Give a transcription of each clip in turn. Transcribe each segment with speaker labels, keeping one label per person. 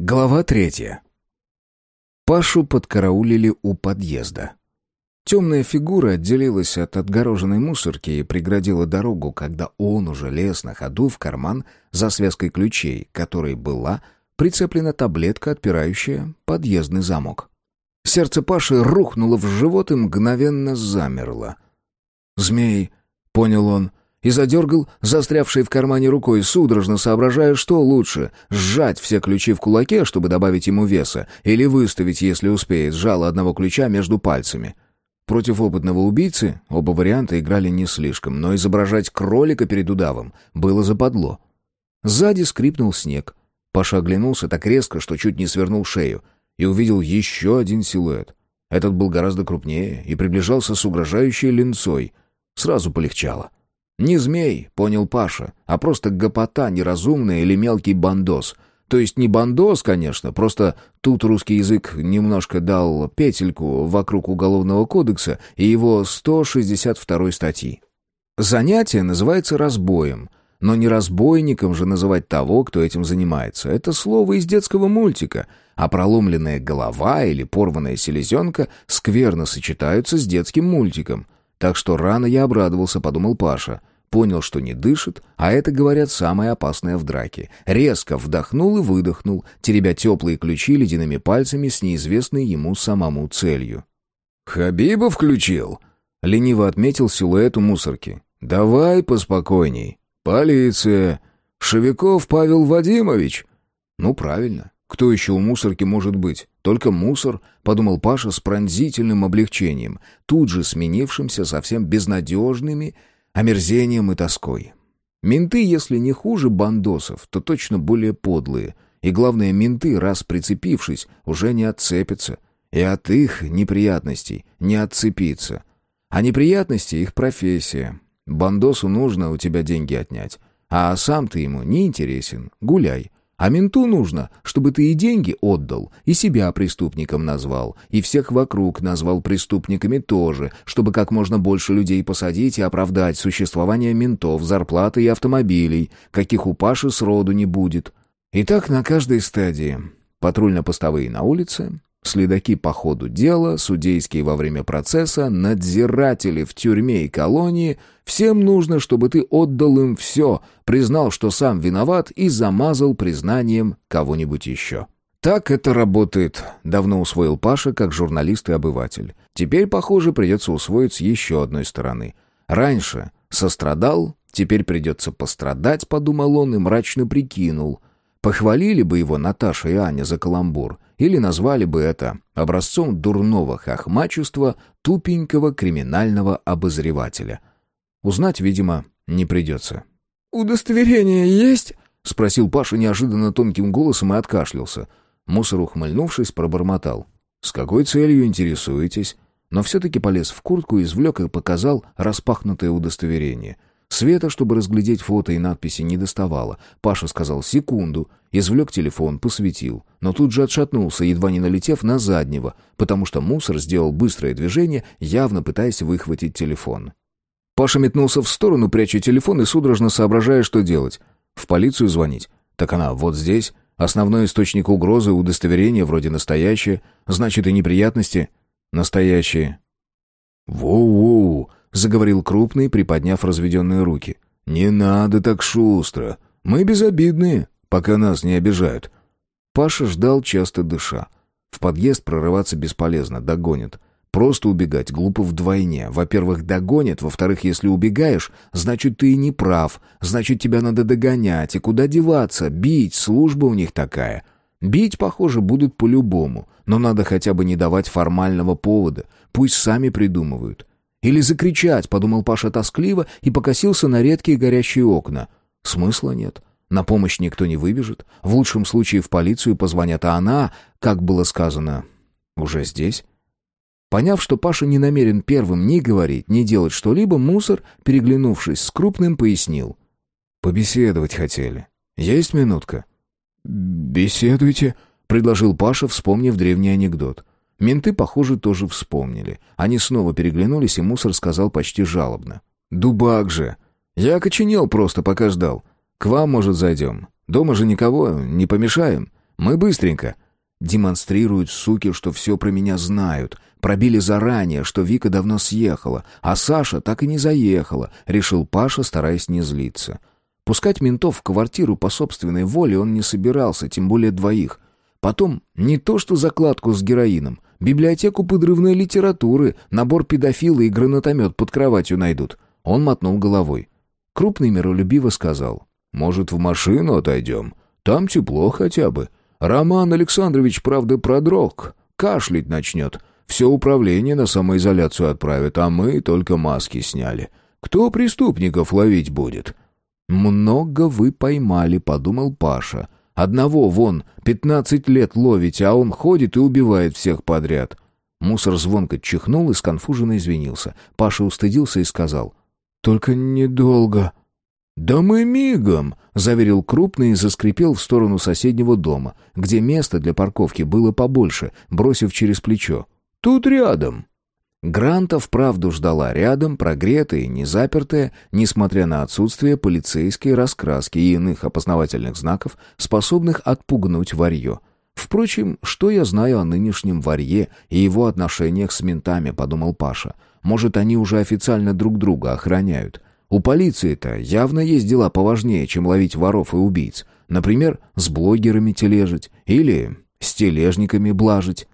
Speaker 1: Глава третья. Пашу подкараулили у подъезда. Темная фигура отделилась от отгороженной мусорки и преградила дорогу, когда он уже лез на ходу в карман за связкой ключей, которой была прицеплена таблетка, отпирающая подъездный замок. Сердце Паши рухнуло в живот и мгновенно замерло. «Змей», — понял он, и задергал застрявшей в кармане рукой, судорожно соображая, что лучше — сжать все ключи в кулаке, чтобы добавить ему веса, или выставить, если успеет, жало одного ключа между пальцами. Против опытного убийцы оба варианта играли не слишком, но изображать кролика перед удавом было западло. Сзади скрипнул снег. Паша оглянулся так резко, что чуть не свернул шею, и увидел еще один силуэт. Этот был гораздо крупнее и приближался с угрожающей линцой. Сразу полегчало. Не змей, понял Паша, а просто гопота неразумная или мелкий бандос. То есть не бандос, конечно, просто тут русский язык немножко дал петельку вокруг Уголовного кодекса и его 162 статьи. Занятие называется разбоем, но не разбойником же называть того, кто этим занимается. Это слово из детского мультика, а проломленная голова или порванная селезенка скверно сочетаются с детским мультиком — так что рано я обрадовался, подумал Паша. Понял, что не дышит, а это, говорят, самое опасное в драке. Резко вдохнул и выдохнул, теребя теплые ключи ледяными пальцами с неизвестной ему самому целью. «Хабиба включил?» — лениво отметил силуэт у мусорки. «Давай поспокойней. Полиция. Шевиков Павел Вадимович». «Ну, правильно. Кто еще у мусорки может быть? Только мусор, подумал Паша с пронзительным облегчением, тут же сменившимся совсем безнадежными омерзением и тоской. Менты, если не хуже бандосов, то точно более подлые. И главное, менты, раз прицепившись, уже не отцепятся. И от их неприятностей не отцепиться. А неприятности — их профессия. Бандосу нужно у тебя деньги отнять. А сам ты ему не интересен. Гуляй. А менту нужно, чтобы ты и деньги отдал, и себя преступником назвал, и всех вокруг назвал преступниками тоже, чтобы как можно больше людей посадить и оправдать существование ментов, зарплаты и автомобилей, каких у Паши сроду не будет. И так на каждой стадии. Патрульно-постовые на улице, Следаки по ходу дела, судейские во время процесса, надзиратели в тюрьме и колонии — всем нужно, чтобы ты отдал им все, признал, что сам виноват и замазал признанием кого-нибудь еще. Так это работает, давно усвоил Паша как журналист и обыватель. Теперь, похоже, придется усвоить с еще одной стороны. Раньше сострадал, теперь придется пострадать, подумал он и мрачно прикинул. Похвалили бы его Наташа и Аня за каламбур — или назвали бы это образцом дурного хохмачества тупенького криминального обозревателя. Узнать, видимо, не придется.
Speaker 2: «Удостоверение есть?»
Speaker 1: — спросил Паша неожиданно тонким голосом и откашлялся. Мусор, ухмыльнувшись, пробормотал. «С какой целью интересуетесь?» Но все-таки полез в куртку, извлек и показал распахнутое удостоверение — Света, чтобы разглядеть фото и надписи, не доставало. Паша сказал «секунду», извлек телефон, посветил, но тут же отшатнулся, едва не налетев на заднего, потому что мусор сделал быстрое движение, явно пытаясь выхватить телефон. Паша метнулся в сторону, пряча телефон и судорожно соображая, что делать. В полицию звонить? Так она вот здесь. Основной источник угрозы, удостоверение вроде настоящее, значит и неприятности настоящие. «Воу-воу!» — заговорил крупный, приподняв разведенные руки. «Не надо так шустро. Мы безобидные, пока нас не обижают». Паша ждал, часто дыша. В подъезд прорываться бесполезно, догонят. Просто убегать глупо вдвойне. Во-первых, догонят, во-вторых, если убегаешь, значит, ты не прав, значит, тебя надо догонять, и куда деваться, бить, служба у них такая. Бить, похоже, будут по-любому, но надо хотя бы не давать формального повода, пусть сами придумывают. Или закричать, подумал Паша тоскливо и покосился на редкие горящие окна. Смысла нет. На помощь никто не выбежит. В лучшем случае в полицию позвонят, а она, как было сказано, уже здесь. Поняв, что Паша не намерен первым ни говорить, ни делать что-либо, мусор, переглянувшись с крупным, пояснил. «Побеседовать хотели. Есть минутка?» «Беседуйте», — предложил Паша, вспомнив древний анекдот. Менты, похоже, тоже вспомнили. Они снова переглянулись, и мусор сказал почти жалобно. «Дубак же! Я окоченел просто, пока ждал. К вам, может, зайдем. Дома же никого, не помешаем. Мы быстренько. Демонстрируют, суки, что все про меня знают. Пробили заранее, что Вика давно съехала, а Саша так и не заехала, решил Паша, стараясь не злиться. Пускать ментов в квартиру по собственной воле он не собирался, тем более двоих. Потом не то что закладку с героином, библиотеку подрывной литературы, набор педофила и гранатомет под кроватью найдут. Он мотнул головой. Крупный миролюбиво сказал, «Может, в машину отойдем? Там тепло хотя бы. Роман Александрович, правда, продрог, кашлять начнет. Все управление на самоизоляцию отправят, а мы только маски сняли. Кто преступников ловить будет?» «Много вы поймали», — подумал Паша. «Одного, вон, пятнадцать лет ловите, а он ходит и убивает всех подряд». Мусор звонко чихнул и сконфуженно извинился. Паша устыдился и сказал. «Только недолго». «Да мы мигом», — заверил крупный и заскрипел в сторону соседнего дома, где место для парковки было побольше, бросив через плечо. «Тут рядом». Гранта вправду ждала рядом, прогретая и незапертая, несмотря на отсутствие полицейской раскраски и иных опознавательных знаков, способных отпугнуть варье. Впрочем, что я знаю о нынешнем варье и его отношениях с ментами, подумал Паша. Может, они уже официально друг друга охраняют. У полиции-то явно есть дела поважнее, чем ловить воров и убийц. Например, с блогерами тележить или с тележниками блажить.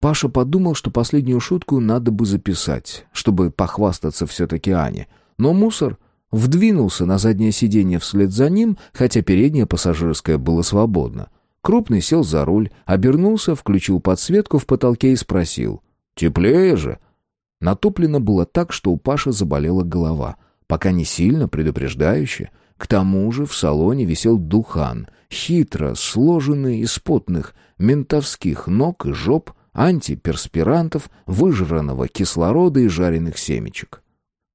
Speaker 1: Паша подумал, что последнюю шутку надо бы записать, чтобы похвастаться все-таки Ане. Но мусор вдвинулся на заднее сиденье вслед за ним, хотя переднее пассажирское было свободно. Крупный сел за руль, обернулся, включил подсветку в потолке и спросил. «Теплее же?» Натоплено было так, что у Паши заболела голова. Пока не сильно, предупреждающе. К тому же в салоне висел духан, хитро сложенный из потных ментовских ног и жоп, антиперспирантов, выжранного кислорода и жареных семечек.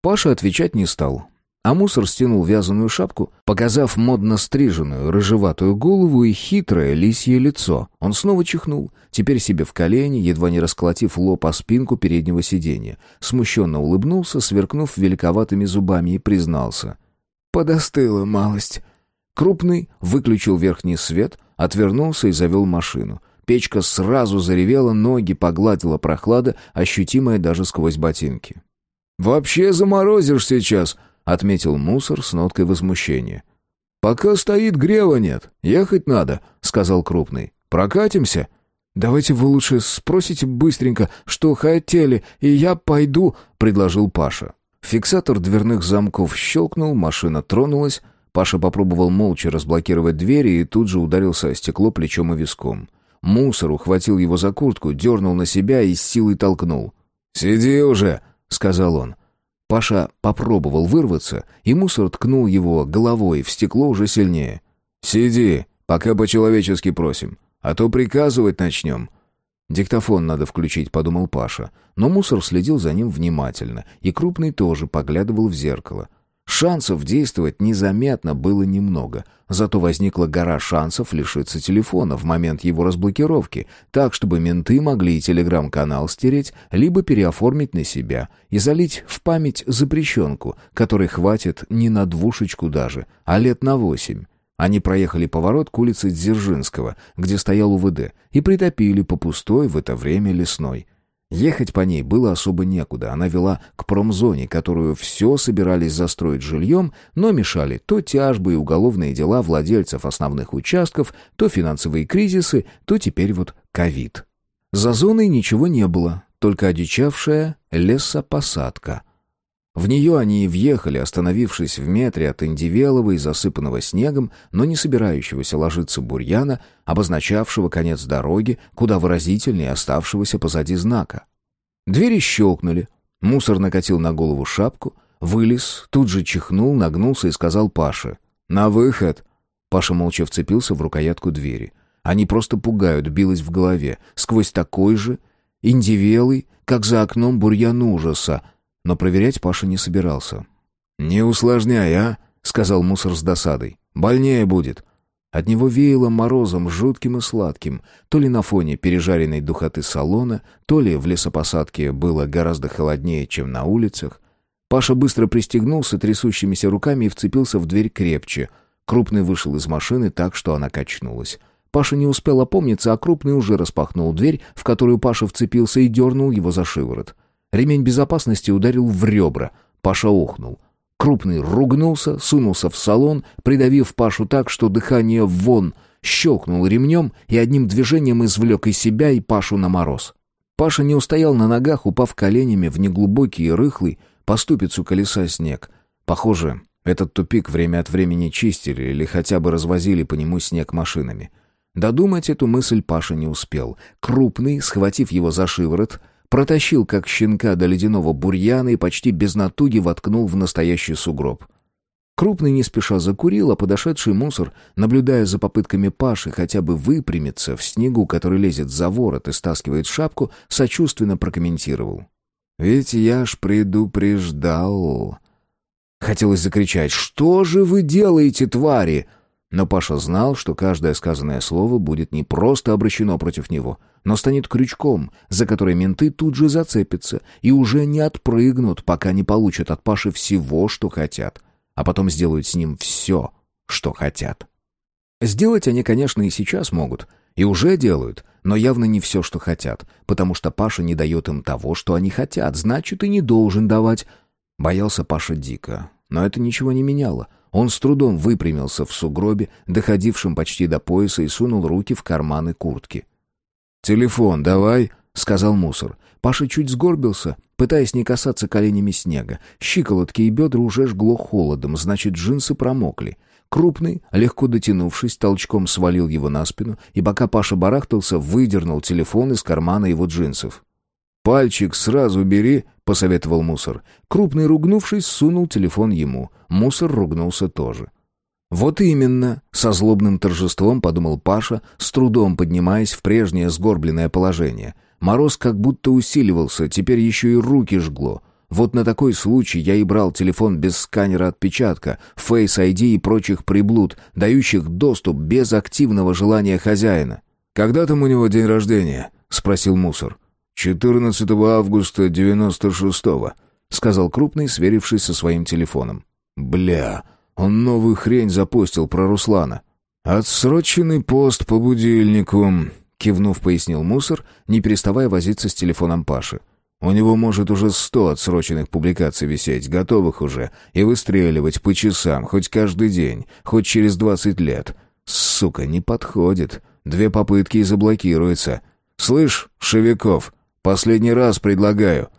Speaker 1: Паша отвечать не стал, а мусор стянул вязаную шапку, показав модно стриженную рыжеватую голову и хитрое лисье лицо. Он снова чихнул, теперь себе в колени, едва не расколотив лоб о спинку переднего сиденья. Смущенно улыбнулся, сверкнув великоватыми зубами, и признался. «Подостыла малость». Крупный выключил верхний свет, отвернулся и завел машину — Печка сразу заревела, ноги погладила прохлада, ощутимая даже сквозь ботинки. «Вообще заморозишь сейчас», — отметил мусор с ноткой возмущения. «Пока стоит, грева нет. Ехать надо», — сказал крупный. «Прокатимся?» «Давайте вы лучше спросите быстренько, что хотели, и я пойду», — предложил Паша. Фиксатор дверных замков щелкнул, машина тронулась. Паша попробовал молча разблокировать двери и тут же ударился о стекло плечом и виском. Мусор ухватил его за куртку, дернул на себя и с силой толкнул. «Сиди уже!» — сказал он. Паша попробовал вырваться, и мусор ткнул его головой в стекло уже сильнее. «Сиди, пока по-человечески просим, а то приказывать начнем». «Диктофон надо включить», — подумал Паша. Но мусор следил за ним внимательно, и крупный тоже поглядывал в зеркало. Шансов действовать незаметно было немного, зато возникла гора шансов лишиться телефона в момент его разблокировки, так, чтобы менты могли телеграм-канал стереть, либо переоформить на себя и залить в память запрещенку, которой хватит не на двушечку даже, а лет на восемь. Они проехали поворот к улице Дзержинского, где стоял УВД, и притопили по пустой в это время лесной. Ехать по ней было особо некуда. Она вела к промзоне, которую все собирались застроить жильем, но мешали то тяжбы и уголовные дела владельцев основных участков, то финансовые кризисы, то теперь вот ковид. За зоной ничего не было, только одичавшая лесопосадка — в нее они и въехали, остановившись в метре от индивелого и засыпанного снегом, но не собирающегося ложиться бурьяна, обозначавшего конец дороги, куда выразительнее оставшегося позади знака. Двери щелкнули, мусор накатил на голову шапку, вылез, тут же чихнул, нагнулся и сказал Паше «На выход!». Паша молча вцепился в рукоятку двери. Они просто пугают, билось в голове, сквозь такой же, индивелый, как за окном бурьян ужаса, но проверять Паша не собирался. «Не усложняй, а?» — сказал мусор с досадой. «Больнее будет». От него веяло морозом жутким и сладким, то ли на фоне пережаренной духоты салона, то ли в лесопосадке было гораздо холоднее, чем на улицах. Паша быстро пристегнулся трясущимися руками и вцепился в дверь крепче. Крупный вышел из машины так, что она качнулась. Паша не успел опомниться, а крупный уже распахнул дверь, в которую Паша вцепился и дернул его за шиворот. Ремень безопасности ударил в ребра. Паша охнул. Крупный ругнулся, сунулся в салон, придавив Пашу так, что дыхание вон, щелкнул ремнем и одним движением извлек из себя и Пашу на мороз. Паша не устоял на ногах, упав коленями в неглубокий и рыхлый по ступицу колеса снег. Похоже, этот тупик время от времени чистили или хотя бы развозили по нему снег машинами. Додумать эту мысль Паша не успел. Крупный, схватив его за шиворот, протащил как щенка до ледяного бурьяна и почти без натуги воткнул в настоящий сугроб. Крупный не спеша закурил, а подошедший мусор, наблюдая за попытками Паши хотя бы выпрямиться в снегу, который лезет за ворот и стаскивает шапку, сочувственно прокомментировал. «Ведь я ж предупреждал...» Хотелось закричать «Что же вы делаете, твари?» Но Паша знал, что каждое сказанное слово будет не просто обращено против него, но станет крючком, за который менты тут же зацепятся и уже не отпрыгнут, пока не получат от Паши всего, что хотят, а потом сделают с ним все, что хотят. Сделать они, конечно, и сейчас могут, и уже делают, но явно не все, что хотят, потому что Паша не дает им того, что они хотят, значит, и не должен давать. Боялся Паша дико, но это ничего не меняло. Он с трудом выпрямился в сугробе, доходившем почти до пояса, и сунул руки в карманы куртки. «Телефон давай», — сказал мусор. Паша чуть сгорбился, пытаясь не касаться коленями снега. Щиколотки и бедра уже жгло холодом, значит, джинсы промокли. Крупный, легко дотянувшись, толчком свалил его на спину, и пока Паша барахтался, выдернул телефон из кармана его джинсов. «Пальчик сразу бери», — посоветовал мусор. Крупный, ругнувшись, сунул телефон ему. Мусор ругнулся тоже. «Вот именно!» — со злобным торжеством подумал Паша, с трудом поднимаясь в прежнее сгорбленное положение. Мороз как будто усиливался, теперь еще и руки жгло. Вот на такой случай я и брал телефон без сканера отпечатка, Face ID и прочих приблуд, дающих доступ без активного желания хозяина. «Когда там у него день рождения?» — спросил мусор. «14 августа 96-го», — сказал крупный, сверившись со своим телефоном. «Бля, он новую хрень запустил про Руслана». «Отсроченный пост по будильнику», — кивнув, пояснил мусор, не переставая возиться с телефоном Паши. «У него может уже сто отсроченных публикаций висеть, готовых уже, и выстреливать по часам, хоть каждый день, хоть через двадцать лет. Сука, не подходит. Две попытки и заблокируется. Слышь, Шевиков, Последний раз предлагаю».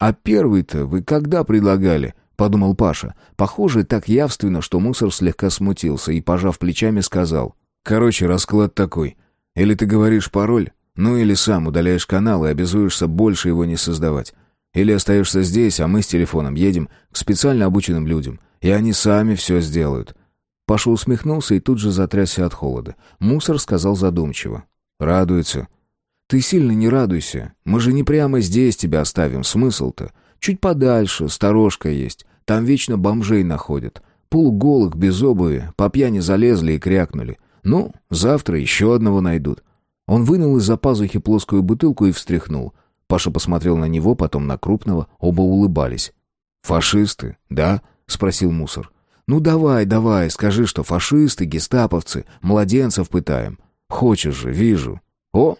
Speaker 1: «А первый-то вы когда предлагали?» — подумал Паша. Похоже, так явственно, что мусор слегка смутился и, пожав плечами, сказал. «Короче, расклад такой. Или ты говоришь пароль, ну или сам удаляешь канал и обязуешься больше его не создавать. Или остаешься здесь, а мы с телефоном едем к специально обученным людям, и они сами все сделают». Паша усмехнулся и тут же затрясся от холода. Мусор сказал задумчиво. «Радуется. Ты сильно не радуйся. Мы же не прямо здесь тебя оставим. Смысл-то? Чуть подальше, сторожка есть. Там вечно бомжей находят. Полуголых, без обуви, по пьяни залезли и крякнули. Ну, завтра еще одного найдут. Он вынул из-за пазухи плоскую бутылку и встряхнул. Паша посмотрел на него, потом на крупного. Оба улыбались. «Фашисты, да?» — спросил мусор. «Ну давай, давай, скажи, что фашисты, гестаповцы, младенцев пытаем. Хочешь же, вижу. О,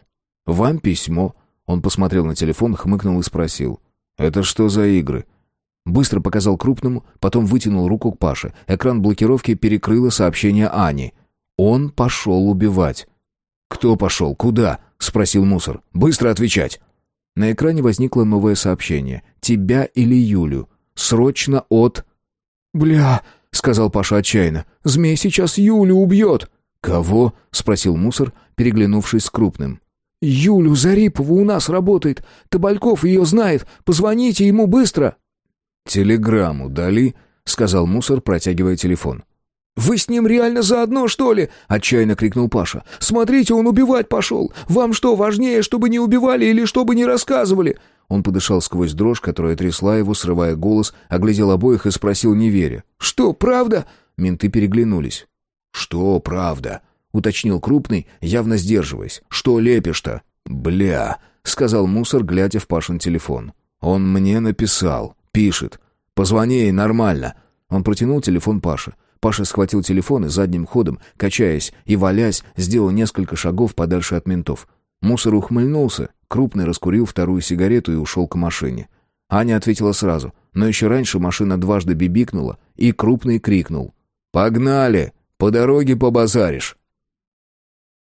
Speaker 1: «Вам письмо». Он посмотрел на телефон, хмыкнул и спросил. «Это что за игры?» Быстро показал крупному, потом вытянул руку к Паше. Экран блокировки перекрыло сообщение Ани. Он пошел убивать. «Кто пошел? Куда?» — спросил мусор. «Быстро отвечать!» На экране возникло новое сообщение. «Тебя или Юлю? Срочно от...» «Бля!» — сказал Паша отчаянно. «Змей сейчас Юлю убьет!» «Кого?» — спросил мусор, переглянувшись с крупным. «Юлю Зарипову у нас работает. Табальков ее знает. Позвоните ему быстро!» «Телеграмму дали?» — сказал мусор, протягивая телефон.
Speaker 2: «Вы с ним реально заодно, что ли?» — отчаянно крикнул Паша. «Смотрите, он убивать пошел! Вам что, важнее, чтобы не убивали или чтобы не рассказывали?»
Speaker 1: Он подышал сквозь дрожь, которая трясла его, срывая голос, оглядел обоих и спросил, не веря.
Speaker 2: «Что, правда?»
Speaker 1: Менты переглянулись. «Что правда?» — уточнил крупный, явно сдерживаясь. «Что лепишь-то?» «Бля», — сказал мусор, глядя в Пашин телефон. «Он мне написал. Пишет. Позвони ей нормально». Он протянул телефон Паше. Паша схватил телефон и задним ходом, качаясь и валясь, сделал несколько шагов подальше от ментов. Мусор ухмыльнулся, крупный раскурил вторую сигарету и ушел к машине. Аня ответила сразу, но еще раньше машина дважды бибикнула, и крупный крикнул. «Погнали! По дороге побазаришь!»